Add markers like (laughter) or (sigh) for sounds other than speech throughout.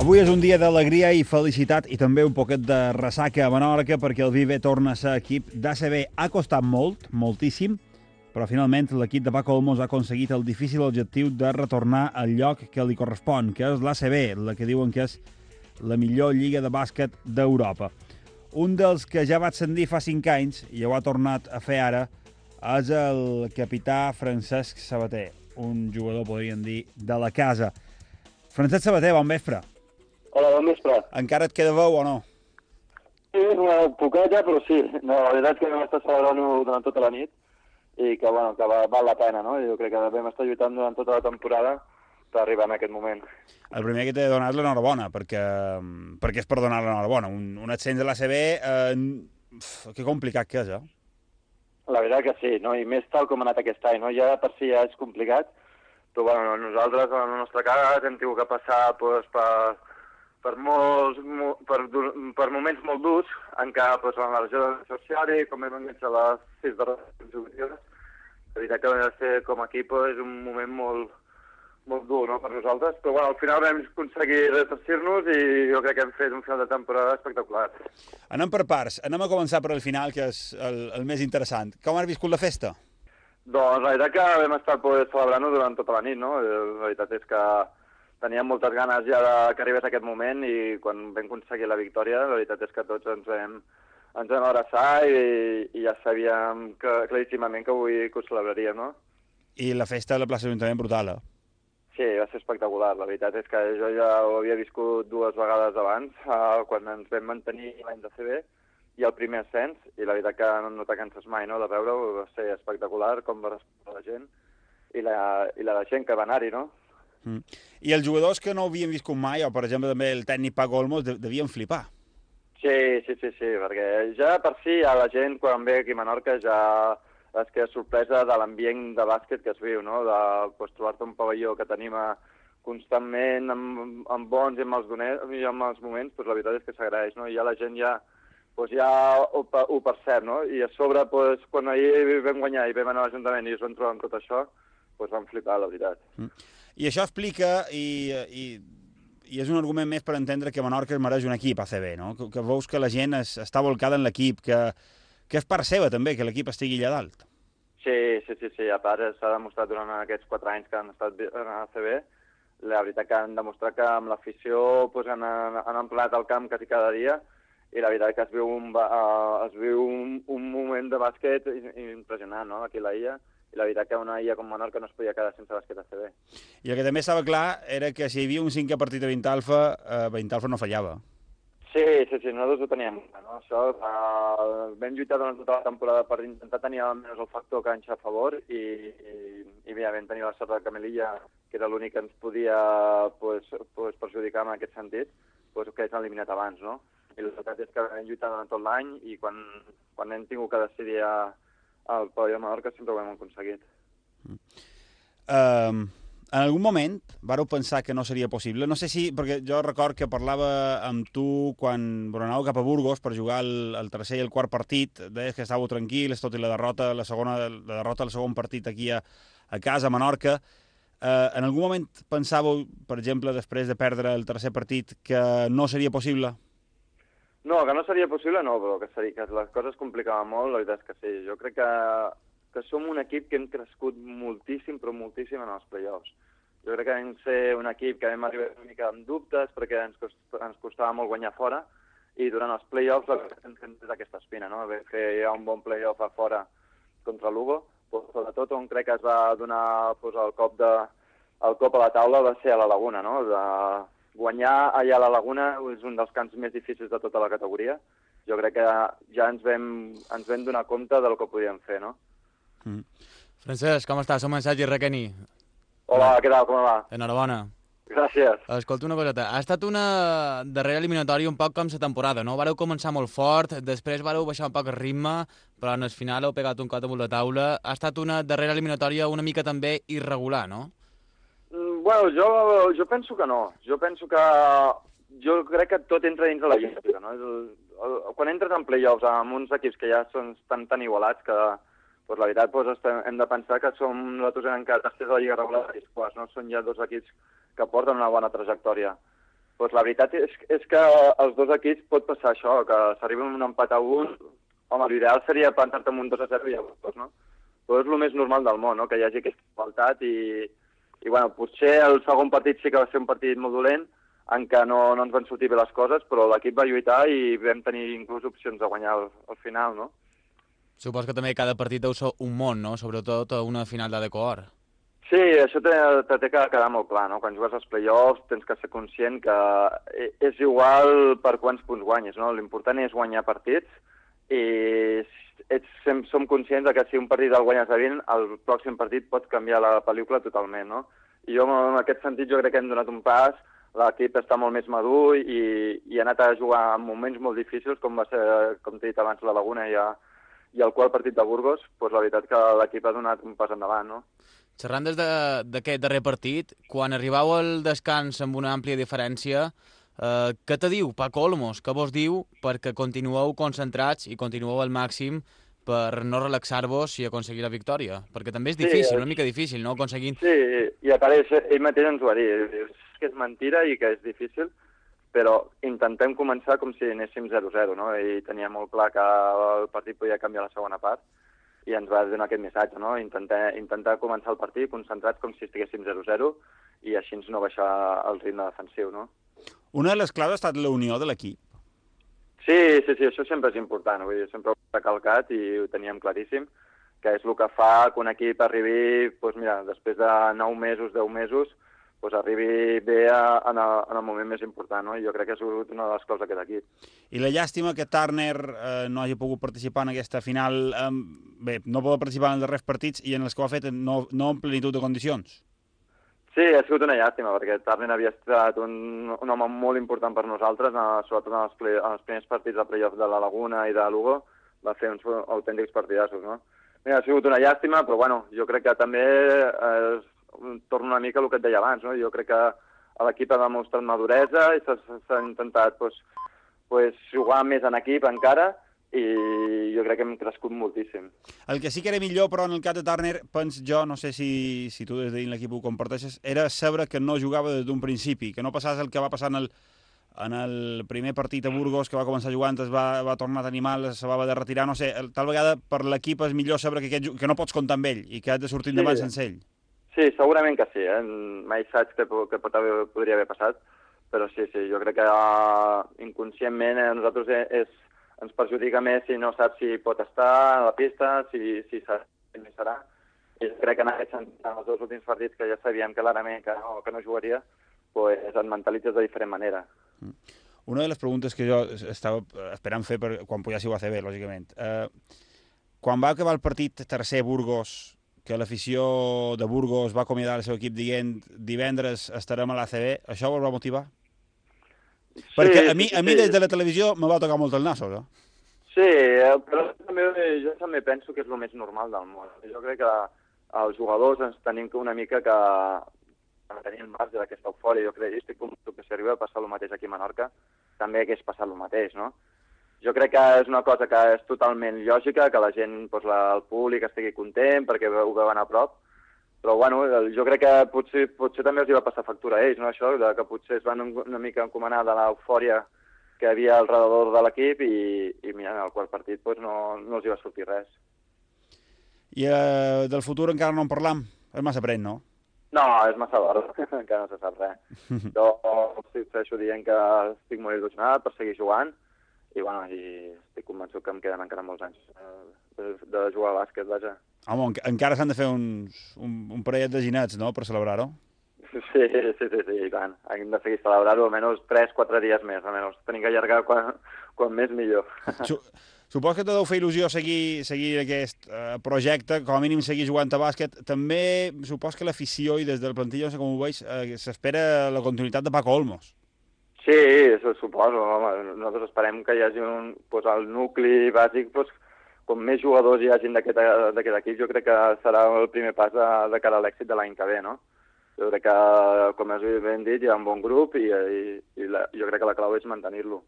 Avui és un dia d'alegria i felicitat i també un poquet de ressaca a Menorca perquè el Vive torna a ser equip d'ACB. Ha costat molt, moltíssim, però finalment l'equip de Paco Olmos ha aconseguit el difícil objectiu de retornar al lloc que li correspon, que és l'ACB, la que diuen que és la millor lliga de bàsquet d'Europa. Un dels que ja va ascendir fa 5 anys i ho ha tornat a fer ara és el capità Francesc Sabater, un jugador, podríem dir, de la casa. Francesc Sabater, bon vespre. Hola, bon vespre. Encara et queda veu o no? Sí, una poqueta, però sí. No, la veritat és que vam estar celebrant-ho durant tota la nit i que, bueno, que va, val la pena, no? Jo crec que vam estar lluitant durant tota la temporada per arribar en aquest moment. El primer que t'he donat l'enhorabona, perquè, perquè és per donar l'enhorabona. Un, un ascens de l'ACB, eh, que complicat que és, eh? La veritat que sí, no? i més tal com ha anat aquest any. No? Ja per si ja és complicat, però bueno, nosaltres, en el nostre cas, hem tingut que passar pues, per, per, molts, mo, per, per moments molt durs, encara pues, en la regió social i com hem enganxat les sis darreres consecutives. La veritat que va ser com a equip és un moment molt, molt dur no, per nosaltres, però bueno, al final vam aconseguir retracir-nos i jo crec que hem fet un final de temporada espectacular. Anem per parts. Anem a començar per al final, que és el, el més interessant. Com has viscut la festa? Doncs la veritat que vam estar pues, celebrant-ho durant tota la nit, no? La veritat és que teníem moltes ganes ja de que arribés aquest moment i quan vam aconseguir la victòria, la veritat és que tots ens vam, ens vam abraçar i, i ja sabíem que, claríssimament que avui que ho celebraríem, no? I la festa a la plaça d'Ajuntament brutal, eh? Sí, va ser espectacular. La veritat és que jo ja ho havia viscut dues vegades abans, uh, quan ens vam mantenir l'any de CB, i el primer ascens, i la veritat que no te canses mai no, de veure-ho, va ser espectacular, com va respondre la gent, i la, i la gent que va anar-hi, no? Mm. I els jugadors que no havien viscut mai, o per exemple també el tècnic Paco Olmos, devien flipar. Sí, sí, sí, sí, perquè ja per si a la gent quan ve aquí a Menorca ja es queda sorpresa de l'ambient de bàsquet que es viu, no? de pues, trobar-te un pavelló que t'anima constantment amb, amb bons i amb els, doners, i amb els moments, pues, la veritat és que s'agraeix, no? i ja la gent ja, pues, ja ho, ho percep, no? i a sobre, pues, quan ahir vam guanyar i vam anar a l'Ajuntament i es van trobar amb tot això, pues, vam flipar, la veritat. Mm. I això explica, i, i, i és un argument més per entendre que Menorca es mereix un equip ACB, no? que, que veus que la gent es, està volcada en l'equip, que, que és part seva també que l'equip estigui allà dalt. Sí, sí, sí, sí. a part s'ha demostrat durant aquests quatre anys que han estat en ACB, la veritat que han demostrat que amb l'afició pues, han, han empleat el camp quasi cada dia i la veritat que es viu un, uh, es viu un, un moment de bàsquet impressionant no? aquí a la illa i la veritat que una illa com Menorca no es podia quedar sense bàsquet ACB. I el que també estava clar era que si hi havia un cinquè partit a Vintalfa, eh, Vintalfa no fallava. Sí, sí, sí, nosaltres ho teníem. No? Això, uh, vam lluitar durant tota la temporada per intentar tenir almenys el factor canxa a favor i, i, i bé, vam tenir la sort de que Melilla, que era l'únic que ens podia pues, pues, perjudicar en aquest sentit, pues, que és eliminat abans, no? I la veritat és que hem lluitat durant tot l'any i quan, quan hem tingut que decidir a, al pavelló de Mallorca sempre ho hem aconseguit. Um, en algun moment vareu pensar que no seria possible? No sé si, perquè jo record que parlava amb tu quan anàveu cap a Burgos per jugar el, el tercer i el quart partit, deies que estàveu tranquils, tot i la derrota, la segona, la derrota del segon partit aquí a, a casa, a Menorca. Eh, en algun moment pensàveu, per exemple, després de perdre el tercer partit, que no seria possible? No, que no seria possible no, però que, seria, que les coses complicaven molt, la veritat és que sí. Jo crec que, que som un equip que hem crescut moltíssim, però moltíssim en els play-offs. Jo crec que vam ser un equip que vam arribar una mica amb dubtes perquè ens, cost, ens costava molt guanyar fora i durant els play-offs ens hem fet aquesta espina, no? Vam fer ja un bon play-off a fora contra Lugo, però sobretot on crec que es va donar pues, el, cop de, el cop a la taula va ser a la Laguna, no? De, guanyar allà a la Laguna és un dels camps més difícils de tota la categoria. Jo crec que ja ens vam, ens vam donar compte del que podíem fer, no? Mm. Francesc, com estàs? Som en Sergi Requeni. Hola, què tal, com va? Enhorabona. Gràcies. Escolta una coseta, ha estat una darrera eliminatòria un poc com la temporada, no? Vareu començar molt fort, després vareu baixar un poc el ritme, però en el final heu pegat un cot amunt la taula. Ha estat una darrera eliminatòria una mica també irregular, no? Bueno, jo, jo penso que no. Jo penso que... Jo crec que tot entra dins de la lliga, no? El, el, quan entres en play-offs amb uns equips que ja són tan, tan igualats que, pues, la veritat, pues, estem, hem de pensar que som nosaltres encara tercers de la lliga regular i quarts, no? Són ja dos equips que porten una bona trajectòria. pues la veritat és, és que els dos equips pot passar això, que s'arriba amb un empat a un, home, l'ideal seria plantar-te amb un 2 a 0 i llavors, no? Però és el més normal del món, no?, que hi hagi aquesta igualtat i, i bueno, potser el segon partit sí que va ser un partit molt dolent, en què no, no ens van sortir bé les coses, però l'equip va lluitar i vam tenir inclús opcions de guanyar al, al final, no? Supos que també cada partit deu ser un món, no? Sobretot una final de decor. Sí, això té, té que quedar molt clar, no? Quan jugues als play-offs tens que ser conscient que e, és igual per quants punts guanyes, no? L'important és guanyar partits i ets, som conscients de que si un partit el guanyes de 20, el pròxim partit pot canviar la pel·lícula totalment, no? I jo, en aquest sentit, jo crec que hem donat un pas, l'equip està molt més madur i, i ha anat a jugar en moments molt difícils, com va ser, com t'he dit abans, la Laguna i, a, i el qual partit de Burgos, doncs la veritat que l'equip ha donat un pas endavant, no? Xerrant des d'aquest de, darrer partit, quan arribau al descans amb una àmplia diferència, eh, què te diu Paco Olmos? Què vos diu perquè continueu concentrats i continueu al màxim per no relaxar-vos i aconseguir la victòria? Perquè també és difícil, sí, una mica difícil, no? Aconseguint... Sí, i a part ell mateix ens ho va dir, és que és mentira i que és difícil, però intentem començar com si anéssim 0-0, no? Ell tenia molt clar que el partit podia canviar la segona part, i ens va donar aquest missatge, no? Intentar, intentar començar el partit concentrats com si estiguéssim 0-0 i així no baixar el ritme defensiu, no? Una de les claus ha estat la unió de l'equip. Sí, sí, sí, això sempre és important, vull dir, sempre ho he recalcat i ho teníem claríssim, que és el que fa que un equip arribi, doncs mira, després de 9 mesos, 10 mesos, pues, arribi bé a, en, el, en el moment més important, no? I jo crec que ha sigut una de les coses d'aquest equip. I la llàstima que Turner eh, no hagi pogut participar en aquesta final, eh, bé, no pot participar en els darrers partits i en els que ho ha fet no, no en plenitud de condicions. Sí, ha sigut una llàstima, perquè Turner havia estat un, un home molt important per nosaltres, sobretot en els, play, en els primers partits de playoff de la Laguna i de Lugo, va fer uns autèntics partidassos, no? Mira, ha sigut una llàstima, però bueno, jo crec que també eh, torno una mica al que et deia abans, no? Jo crec que l'equip ha demostrat maduresa i s'ha intentat pues, pues, jugar més en equip encara i jo crec que hem crescut moltíssim. El que sí que era millor, però, en el cas de Turner, pens jo, no sé si, si tu des de l'equip ho comparteixes, era saber que no jugava des d'un principi, que no passàs el que va passar en el, en el primer partit a Burgos, que va començar jugant, es va, va tornar a tenir mal, se va haver de retirar, no sé, tal vegada per l'equip és millor saber que, aquest, que no pots comptar amb ell i que has de sortir endavant sí. sense ell. Sí, segurament que sí, eh? mai saps què, què pot haver, podria haver passat, però sí, sí, jo crec que uh, inconscientment a nosaltres és, ens perjudica més si no saps si pot estar a la pista, si, si serà, si serà. I crec que en aquest sentit, en els dos últims partits que ja sabíem clarament que no, que no jugaria, pues, et mentalitzes de diferent manera. Mm. Una de les preguntes que jo estava esperant fer per, quan pujássiu a CB, lògicament. Eh, quan va acabar el partit tercer Burgos que l'afició de Burgos va acomiadar el seu equip dient divendres estarem a l'ACB, això us va motivar? Perquè a mi, a mi des de la televisió me va tocar molt el nas, no? Sí, eh, però també, jo també penso que és el més normal del món. Jo crec que els jugadors ens tenim que una mica que tenir el marge d'aquesta eufòria. Jo crec, estic convençut que si arriba a passar el mateix aquí a Menorca, també hagués passat el mateix, no? jo crec que és una cosa que és totalment lògica, que la gent, doncs, la, el públic estigui content perquè ho veuen a prop, però bueno, jo crec que potser, potser també els hi va passar factura a ells, no? això, de que potser es van una mica encomanar de l'eufòria que hi havia al redador de l'equip i, i mira, en el quart partit doncs, no, no els hi va sortir res. I eh, del futur encara no en parlam? És massa pren, no? No, és massa d'hora, (laughs) encara no se sap res. (laughs) jo segueixo dient que estic molt il·lusionat per seguir jugant, i, bueno, i estic convençut que em queden encara molts anys eh, de, de jugar a bàsquet, vaja. Home, encara s'han de fer uns, un, un parellet de ginets, no?, per celebrar-ho. (laughs) Sí, sí, sí, sí, i tant. Hem de seguir celebrar-ho almenys 3-4 dies més, almenys. Tenim que allargar quan, quan més millor. (laughs) Su Supos que te deu fer il·lusió seguir, seguir aquest uh, projecte, com a mínim seguir jugant a bàsquet. També supos que l'afició i des del plantilla, no sé com ho veus, uh, s'espera la continuïtat de Paco Olmos. Sí, això suposo. Home, nosaltres esperem que hi hagi un, pues, el nucli bàsic, pues, com més jugadors hi hagin d'aquest equip, jo crec que serà el primer pas de, de cara a l'èxit de l'any que ve, no? Jo crec que, com has ben dit, hi ha un bon grup i, i, i la, jo crec que la clau és mantenir-lo.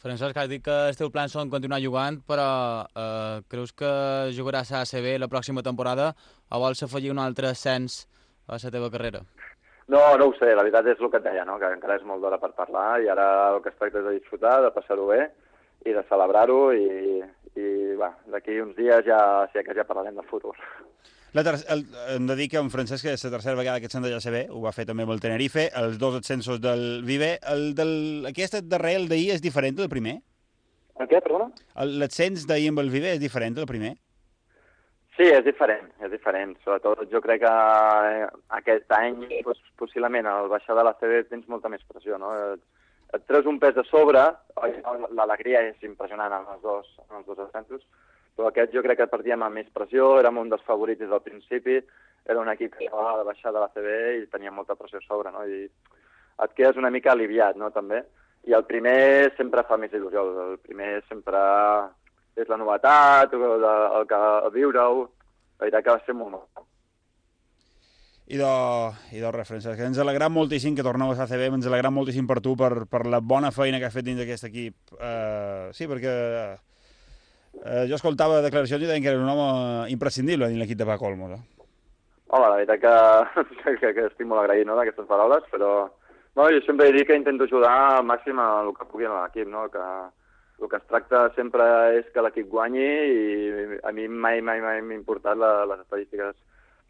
Francesc, has dit que els teus plans són continuar jugant, però eh, creus que jugaràs a ACB la pròxima temporada o vols afegir un altre ascens a la teva carrera? No, no ho sé, la veritat és el que et deia, no? que encara és molt d'hora per parlar i ara el que es tracta és de disfrutar, de passar-ho bé i de celebrar-ho i, i va, d'aquí uns dies ja, sí que ja parlarem del futur. La ter el, hem de dir que en Francesc és la tercera vegada que et sent de JCB, ho va fer també amb el Tenerife, els dos ascensos del Vive. El del, aquest darrer, el d'ahir, és diferent del primer? El què, perdona? L'ascens d'ahir amb el Vive és diferent del primer? Sí, és diferent, és diferent. Sobretot jo crec que eh, aquest any, doncs, possiblement, al baixar de la CB tens molta més pressió, no? Et, et treus un pes de sobre, l'alegria és impressionant en els dos, en els dos ascensos, però aquest jo crec que partíem amb més pressió, érem un dels favorits des del principi, era un equip que acabava de baixar de la CB i tenia molta pressió a sobre, no? I et quedes una mica aliviat, no?, també. I el primer sempre fa més il·lusió, el primer sempre és la novetat, el, el que viure-ho, la veritat que va ser molt molt. I de, i de res, Francesc, ens alegram moltíssim que torneu a l'ACB, ens alegram moltíssim per tu, per, per la bona feina que has fet dins d'aquest equip. Uh, sí, perquè Eh, jo escoltava declaracions i deien que era un home imprescindible dins l'equip de Paco Olmos. Eh? Home, la veritat que, (laughs) que, que estic molt agraït no, d'aquestes paraules, però no, jo sempre he dit que intento ajudar al màxim el que pugui en l'equip, no? que el que es tracta sempre és que l'equip guanyi i a mi mai, mai, mai m'ha importat la, les estadístiques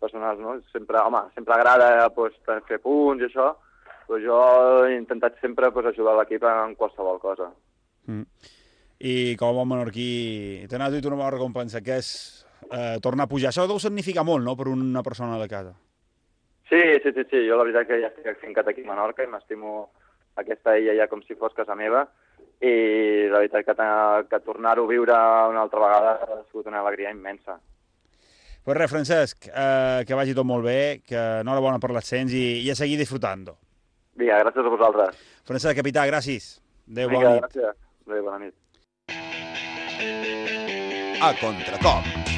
personals, no? Sempre, home, sempre agrada pues, fer punts i això, però jo he intentat sempre pues, ajudar l'equip en qualsevol cosa. Mm i com a bon menorquí t'ha anat una bona recompensa, que és eh, tornar a pujar. Això deu significar molt, no?, per una persona de casa. Sí, sí, sí, sí. Jo la veritat que ja estic fincat aquí a Menorca i m'estimo aquesta illa ja com si fos casa meva i la veritat que, que tornar-ho a viure una altra vegada ha sigut una alegria immensa. Pues res, Francesc, eh, que vagi tot molt bé, que enhorabona per l'ascens i, i a seguir disfrutant-ho. Vinga, gràcies a vosaltres. Francesc, capità, gràcies. Adéu, Vinga, bona nit. gràcies. Adéu, bona nit a contracop.